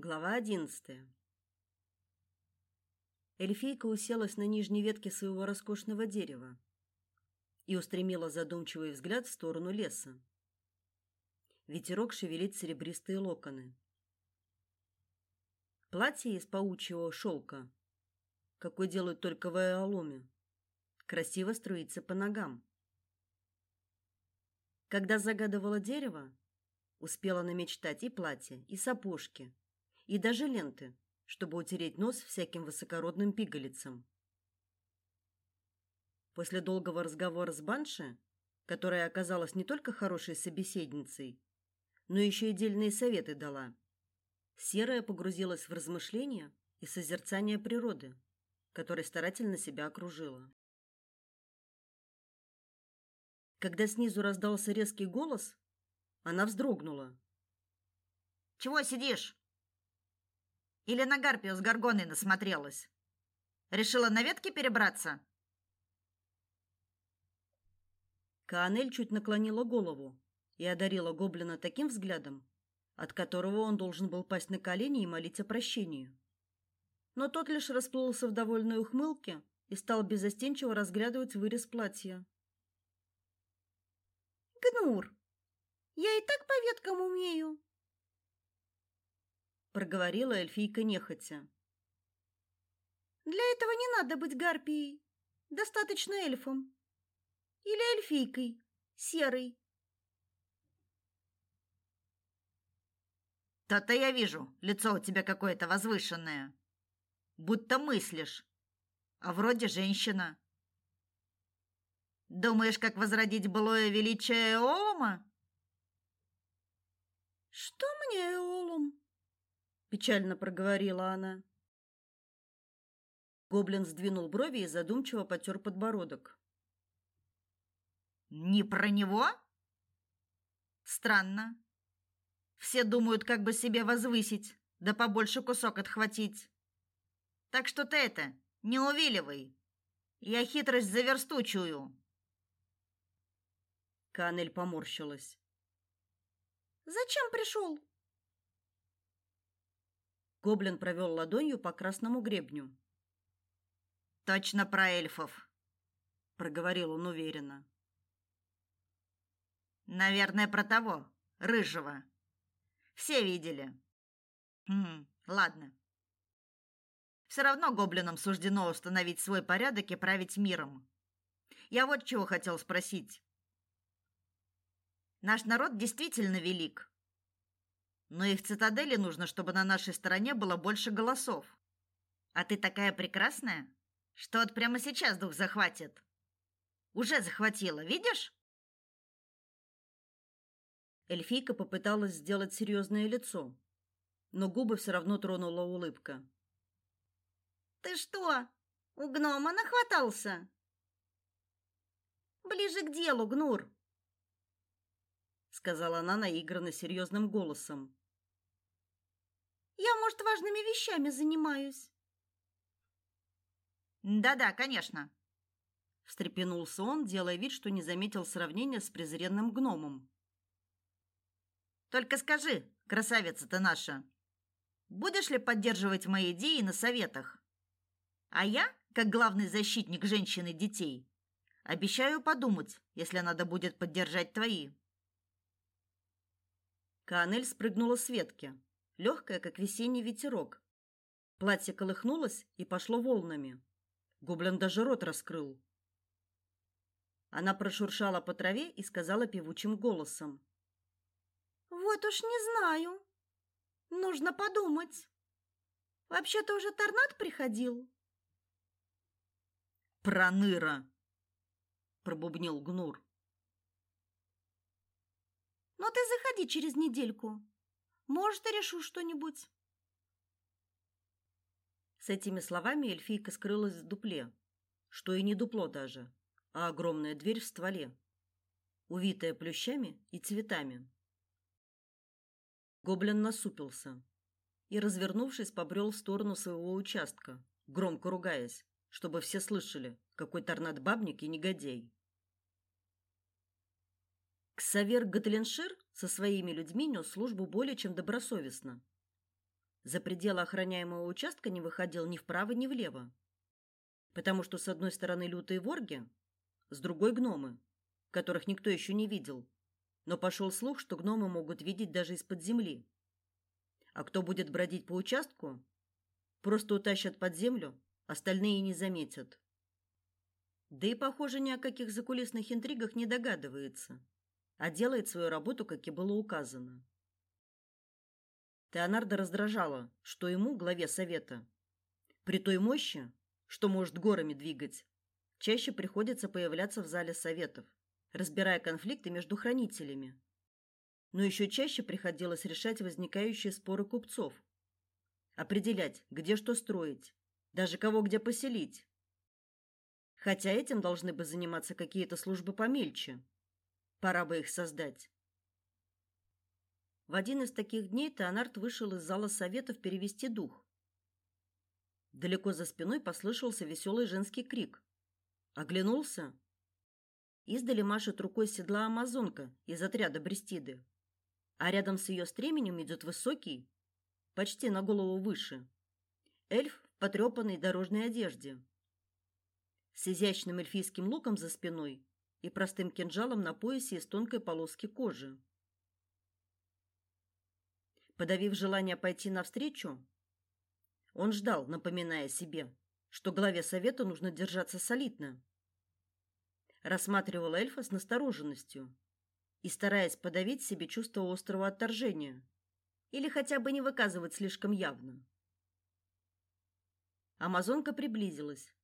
Глава одиннадцатая. Эльфийка уселась на нижней ветке своего роскошного дерева и устремила задумчивый взгляд в сторону леса. Ветерок шевелит серебристые локоны. Платье из паучьего шелка, какой делают только в Аалуме, красиво струится по ногам. Когда загадывала дерево, успела намечтать и платье, и сапожки, и даже ленты, чтобы утереть нос всяким высокородным пигалицам. После долгого разговора с Банши, которая оказалась не только хорошей собеседницей, но еще и дельные советы дала, Серая погрузилась в размышления и созерцание природы, которой старательно себя окружила. Когда снизу раздался резкий голос, она вздрогнула. «Чего сидишь?» Или на гарпию с горгоной насмотрелась? Решила на ветки перебраться? Каанель чуть наклонила голову и одарила гоблина таким взглядом, от которого он должен был пасть на колени и молить о прощении. Но тот лишь расплылся в довольной ухмылке и стал безостенчиво разглядывать вырез платья. Гнур, я и так по веткам умею проговорила эльфийка нехотя. Для этого не надо быть гарпией, достаточно эльфом или эльфийкой, серой. То-то я вижу, лицо у тебя какое-то возвышенное, будто мыслишь, а вроде женщина. Думаешь, как возродить былое величие Эолума? Что мне Эолум? Печально проговорила она. Гоблин сдвинул брови и задумчиво потер подбородок. Не про него? Странно. Все думают, как бы себе возвысить, да побольше кусок отхватить. Так что ты это, не увиливай. Я хитрость за. Канель поморщилась. Зачем пришел? Гоблин провел ладонью по красному гребню. Точно про эльфов, проговорил он уверенно. Наверное, про того, рыжего. Все видели. Хм, ладно. Все равно гоблинам суждено установить свой порядок и править миром. Я вот чего хотел спросить. Наш народ действительно велик. Но и в цитадели нужно, чтобы на нашей стороне было больше голосов. А ты такая прекрасная, что вот прямо сейчас дух захватит. Уже захватила, видишь? Эльфийка попыталась сделать серьезное лицо, но губы все равно тронула улыбка. Ты что, у гнома нахватался? Ближе к делу, Гнур, сказала она наигранно серьезным голосом. Я, может, важными вещами занимаюсь. Да-да, конечно, встрепенулся он, делая вид, что не заметил сравнения с презренным гномом. Только скажи, красавица ты наша, будешь ли поддерживать мои идеи на советах? А я, как главный защитник женщин и детей, обещаю подумать, если надо будет поддержать твои. Канель спрыгнула с ветки легкое, как весенний ветерок. Платье колыхнулось и пошло волнами. Гоблин даже рот раскрыл. Она прошуршала по траве и сказала певучим голосом: "Вот уж не знаю. Нужно подумать. Вообще-то уже торнад приходил". "Проныра", пробубнил Гнур. "Но ты заходи через недельку. Может, решу что-нибудь. С этими словами эльфийка скрылась в дупле, что и не дупло даже, а огромная дверь в стволе, увитая плющами и цветами. Гоблин насупился и, развернувшись, побрел в сторону своего участка, громко ругаясь, чтобы все слышали, какой торнадбабник и негодяй. Ксавер Гатленшир со своими людьми нес службу более чем добросовестно. за пределы охраняемого участка не выходил ни вправо, ни влево. Потому что с одной стороны лютые ворги, с другой гномы, которых никто еще не видел. Но пошел слух, что гномы могут видеть даже из-под земли. А кто будет бродить по участку, просто утащат под землю, остальные не заметят. Да и, похоже, ни о каких закулисных интригах не догадывается, а делает свою работу, как и было указано. Теонардо раздражало, что ему, главе совета, при той мощи, что может горами двигать, чаще приходится появляться в зале советов, разбирая конфликты между хранителями. Но еще чаще приходилось решать возникающие споры купцов, определять, где что строить, даже кого где поселить. Хотя этим должны бы заниматься какие-то службы помельче. Пора бы их создать. В один из таких дней Теонард вышел из зала советов перевести дух. Далеко за спиной послышался веселый женский крик. Оглянулся. Издали машет рукой седла амазонка из отряда Брестиды. А рядом с ее стременем идет высокий, почти на голову выше, эльф в потрепанной дорожной одежде. С изящным эльфийским луком за спиной и простым кинжалом на поясе из тонкой полоски кожи. Подавив желание пойти навстречу, он ждал, напоминая себе, что главе совета нужно держаться солидно. Рассматривал эльфа с настороженностью и стараясь подавить себе чувство острого отторжения или хотя бы не выказывать слишком явно. Амазонка приблизилась,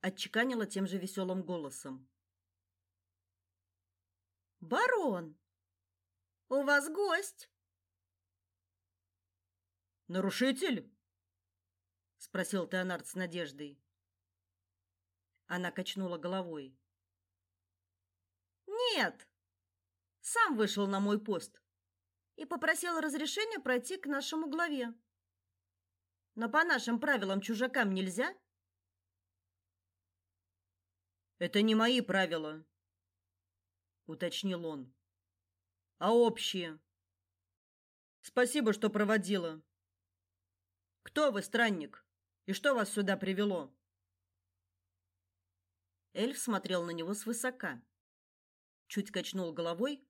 отчеканила тем же веселым голосом: "Барон, у вас гость". Нарушитель? спросил Теонард с надеждой. Она качнула головой. Нет. Сам вышел на мой пост и попросил разрешения пройти к нашему главе. Но по нашим правилам чужакам нельзя. Это не мои правила, уточнил он. А общие. Спасибо, что проводила. Кто вы, странник? И что вас сюда привело? Эльф смотрел на него свысока. Чуть качнул головой.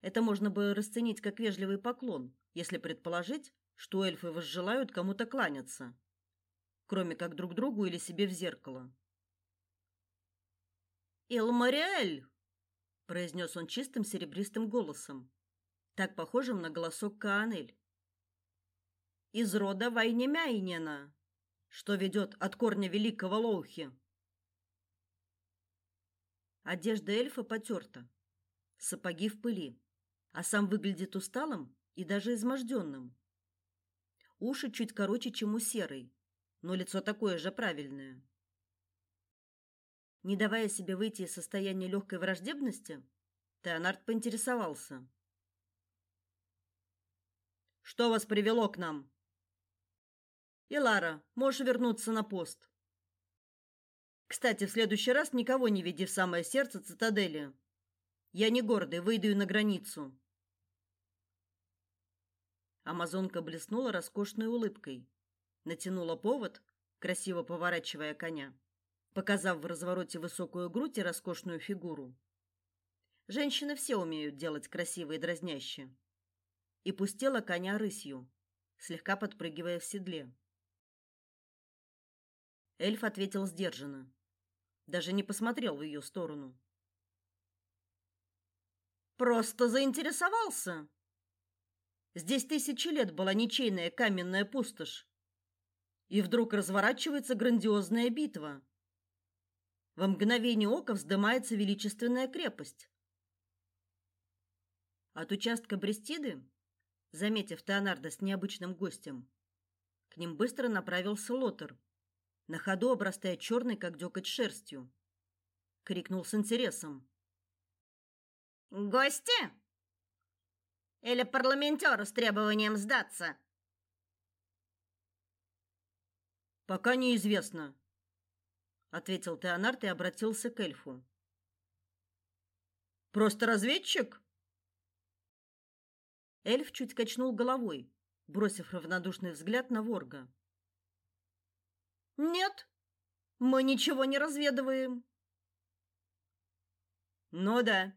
Это можно бы расценить как вежливый поклон, если предположить, что эльфы возжелают кому-то кланяться, кроме как друг другу или себе в зеркало. «Илмариэль!» — произнес он чистым серебристым голосом, так похожим на голосок Каанель из рода Вайнемяйнена, что ведет от корня великого Лоухи. Одежда эльфа потерта, сапоги в пыли, а сам выглядит усталым и даже изможденным. Уши чуть короче, чем у серой, но лицо такое же правильное. Не давая себе выйти из состояния легкой враждебности, Теонард поинтересовался: "Что вас привело к нам?" И Лара, можешь вернуться на пост. Кстати, в следующий раз никого не веди в самое сердце цитадели. Я не гордый, выйду на границу. Амазонка блеснула роскошной улыбкой, натянула повод, красиво поворачивая коня, показав в развороте высокую грудь и роскошную фигуру. Женщины все умеют делать красивые и дразняще. И пустила коня рысью, слегка подпрыгивая в седле. Эльф ответил сдержанно, даже не посмотрел в ее сторону. Просто заинтересовался. Здесь тысячи лет была ничейная каменная пустошь. И вдруг разворачивается грандиозная битва. Во мгновение ока вздымается величественная крепость. От участка Брестиды, заметив Теонардо с необычным гостем, к ним быстро направился Лотер на ходу обрастая черной, как дёкоть, шерстью. Крикнул с интересом. «Гости? Или парламентёры с требованием сдаться?» «Пока неизвестно», — ответил Теонард и обратился к эльфу. «Просто разведчик?» Эльф чуть качнул головой, бросив равнодушный взгляд на Ворга. Нет, мы ничего не разведываем. Ну да,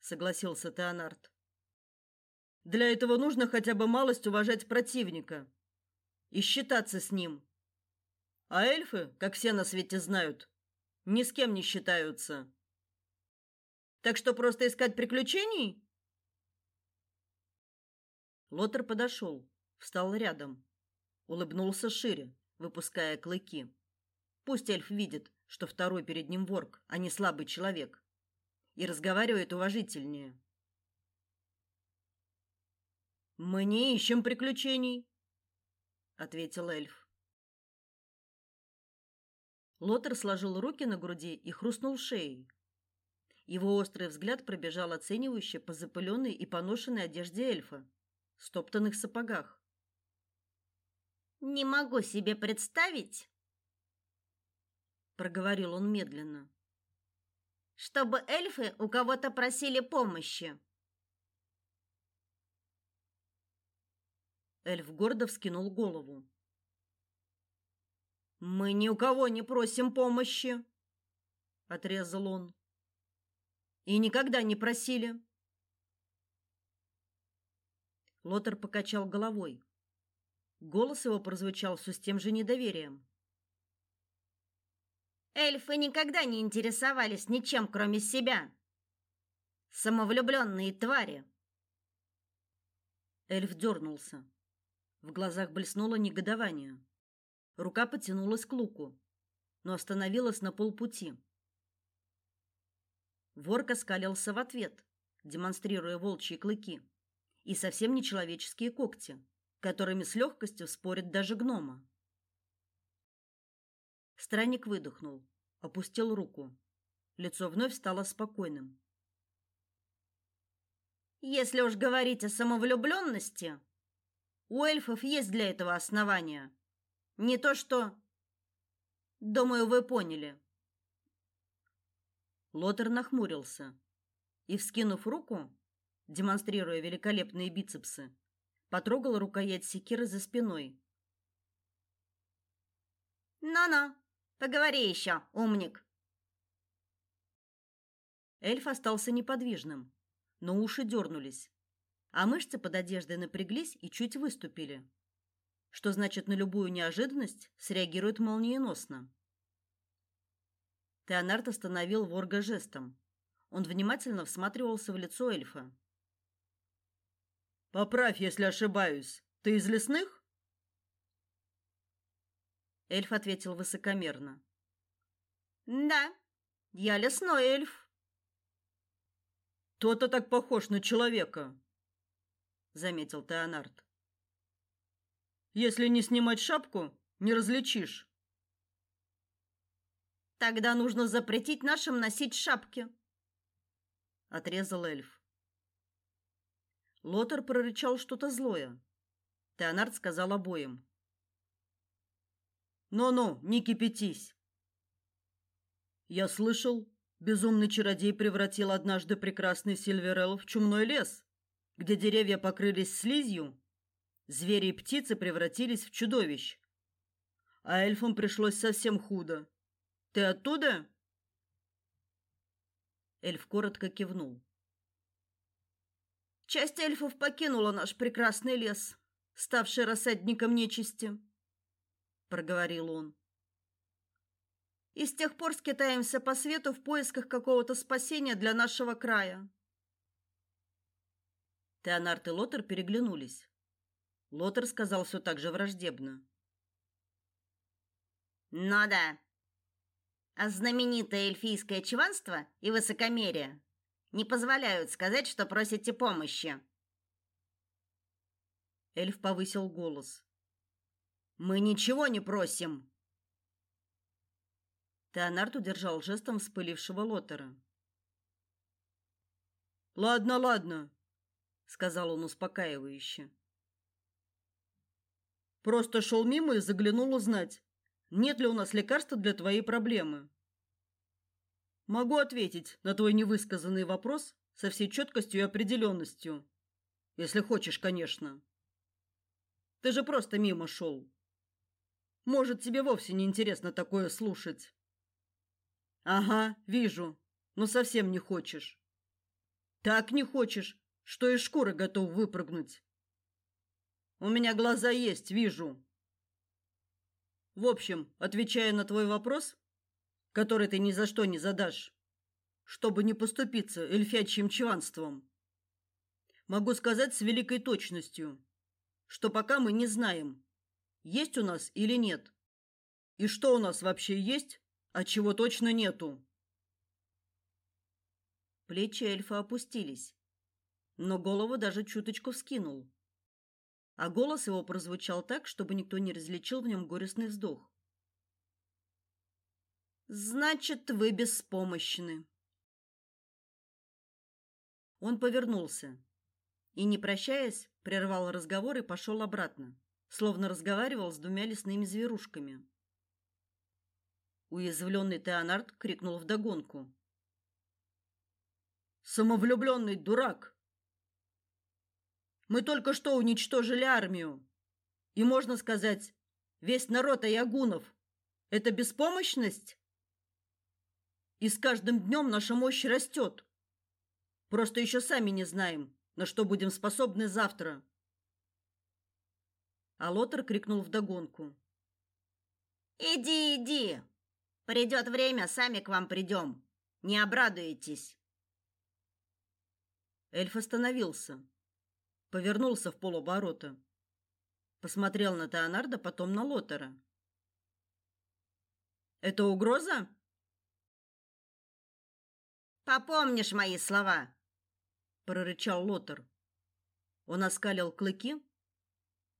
согласился Теонард. Для этого нужно хотя бы малость уважать противника и считаться с ним. А эльфы, как все на свете знают, ни с кем не считаются. Так что просто искать приключений? Лотер подошел, встал рядом, улыбнулся шире, выпуская клыки. Пусть эльф видит, что второй перед ним ворк, а не слабый человек, и разговаривает уважительнее. Мы не ищем приключений, ответил эльф. Лотер сложил руки на груди и хрустнул шеей. Его острый взгляд пробежал оценивающе по запыленной и поношенной одежде эльфа, стоптанных сапогах. Не могу себе представить, проговорил он медленно. Чтобы эльфы у кого-то просили помощи. Эльф гордо вскинул голову. Мы ни у кого не просим помощи, отрезал он. И никогда не просили. Лотер покачал головой. Голос его прозвучал все с тем же недоверием. Эльфы никогда не интересовались ничем, кроме себя. Самовлюбленные твари. Эльф дернулся. В глазах блеснуло негодование. Рука потянулась к луку, но остановилась на полпути. Ворка скалился в ответ, демонстрируя волчьи клыки и совсем не человеческие когти, которыми с легкостью спорит даже гнома. Странник выдохнул, опустил руку. Лицо вновь стало спокойным. Если уж говорить о самовлюбленности, у эльфов есть для этого основания. Не то что... Думаю, вы поняли. Лотер нахмурился и, вскинув руку, демонстрируя великолепные бицепсы, потрогал рукоять секиры за спиной. «Ну-ну, поговори еще, умник!» Эльф остался неподвижным, но уши дернулись, а мышцы под одеждой напряглись и чуть выступили что значит на любую неожиданность среагирует молниеносно. Теонард остановил ворга жестом. Он внимательно всматривался в лицо эльфа. Поправь, если ошибаюсь. Ты из лесных? Эльф ответил высокомерно. Да, я лесной эльф. То-то так похож на человека, заметил Теонард. Если не снимать шапку, не различишь. Тогда нужно запретить нашим носить шапки, отрезал эльф. Лотер прорычал что-то злое. Теонард сказал обоим: "Ну-ну, не кипятись. Я слышал, безумный чародей превратил однажды прекрасный Сильверелл в чумной лес, где деревья покрылись слизью, Звери и птицы превратились в чудовищ. А эльфам пришлось совсем худо. Ты оттуда? Эльф коротко кивнул. Часть эльфов покинула наш прекрасный лес, ставший рассадником нечисти, проговорил он. И с тех пор скитаемся по свету в поисках какого-то спасения для нашего края. Теонард и Лотер переглянулись. Лотер сказал все так же враждебно. «Ну да. А знаменитое эльфийское чванство и высокомерие не позволяют сказать, что просите помощи». Эльф повысил голос. «Мы ничего не просим!» Теонард удержал жестом вспылившего Лотера. «Ладно, ладно», — сказал он успокаивающе. Просто шел мимо и заглянул узнать, нет ли у нас лекарства для твоей проблемы. Могу ответить на твой невысказанный вопрос со всей четкостью и определенностью, если хочешь, конечно. Ты же просто мимо шел. Может, тебе вовсе не интересно такое слушать. Ага, вижу. Но совсем не хочешь. Так не хочешь, что из шкуры готов выпрыгнуть. У меня глаза есть, вижу. В общем, отвечая на твой вопрос, который ты ни за что не задашь, чтобы не поступиться эльфячьим чванством, могу сказать с великой точностью, что пока мы не знаем, есть у нас или нет, и что у нас вообще есть, а чего точно нету. Плечи эльфа опустились, но голову даже чуточку вскинул а голос его прозвучал так, чтобы никто не различил в нем горестный вздох. Значит, вы беспомощны. Он повернулся и, не прощаясь, прервал разговор и пошел обратно, словно разговаривал с двумя лесными зверушками. Уязвленный Теонард крикнул вдогонку: "Самовлюбленный дурак!" Мы только что уничтожили армию. И можно сказать, весь народ аягунов это беспомощность? И с каждым днем наша мощь растет. Просто еще сами не знаем, на что будем способны завтра. А Лотер крикнул вдогонку. Иди, иди. Придет время, сами к вам придем. Не обрадуетесь. Эльф остановился повернулся в полоборота. Посмотрел на Теонарда, потом на Лотера. Это угроза? Попомнишь мои слова, прорычал Лотер. Он оскалил клыки.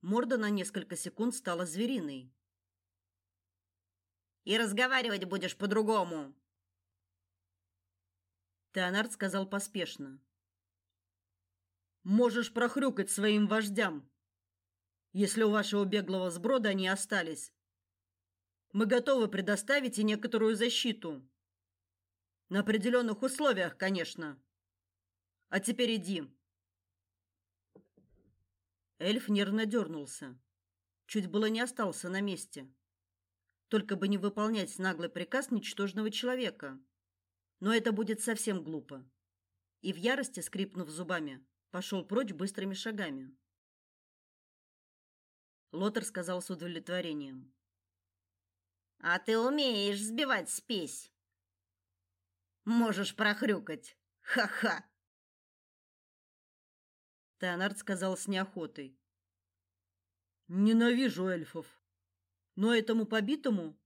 Морда на несколько секунд стала звериной. И разговаривать будешь по-другому. Теонард сказал поспешно. Можешь прохрюкать своим вождям, если у вашего беглого сброда они остались. Мы готовы предоставить и некоторую защиту. На определенных условиях, конечно. А теперь иди. Эльф нервно дернулся. Чуть было не остался на месте. Только бы не выполнять наглый приказ ничтожного человека. Но это будет совсем глупо. И в ярости, скрипнув зубами, пошел прочь быстрыми шагами. Лотер сказал с удовлетворением: "А ты умеешь сбивать спесь. Можешь прохрюкать. Ха-ха". Теонард сказал с неохотой: "Ненавижу эльфов. Но этому побитому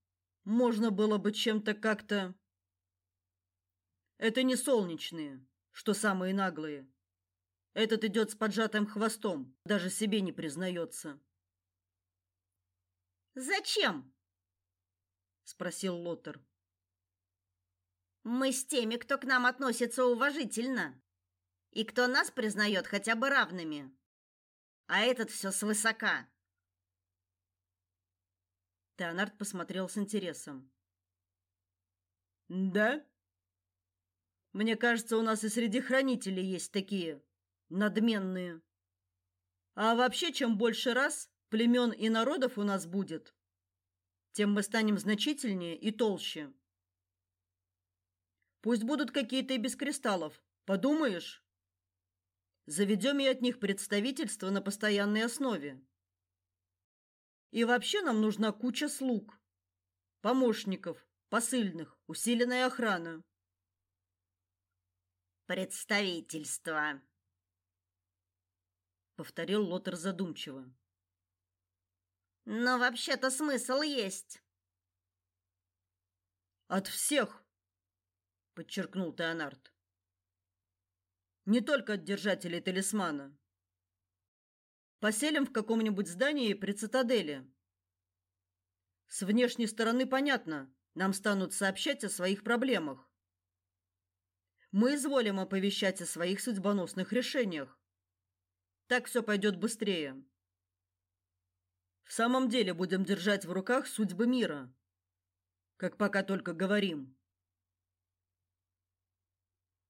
можно было бы чем-то как-то Это не солнечные, что самые наглые. Этот идет с поджатым хвостом, даже себе не признается. Зачем? спросил Лотер. Мы с теми, кто к нам относится уважительно, и кто нас признает хотя бы равными. А этот все свысока. Теонард посмотрел с интересом. Да? Мне кажется, у нас и среди хранителей есть такие надменные. А вообще, чем больше раз племен и народов у нас будет, тем мы станем значительнее и толще. Пусть будут какие-то и без кристаллов, подумаешь? Заведем и от них представительство на постоянной основе. И вообще нам нужна куча слуг, помощников, посыльных, усиленная охрана. Представительство повторил Лотер задумчиво. Но вообще-то смысл есть. От всех, подчеркнул Теонард. Не только от держателей талисмана. Поселим в каком-нибудь здании при цитадели. С внешней стороны понятно, нам станут сообщать о своих проблемах. Мы изволим оповещать о своих судьбоносных решениях. Так все пойдет быстрее. В самом деле будем держать в руках судьбы мира, как пока только говорим.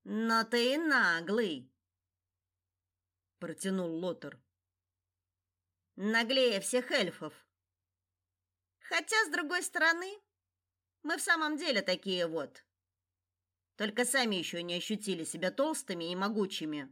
Но ты наглый, протянул Лотер. наглее всех эльфов. Хотя с другой стороны, мы в самом деле такие вот. Только сами еще не ощутили себя толстыми и могучими.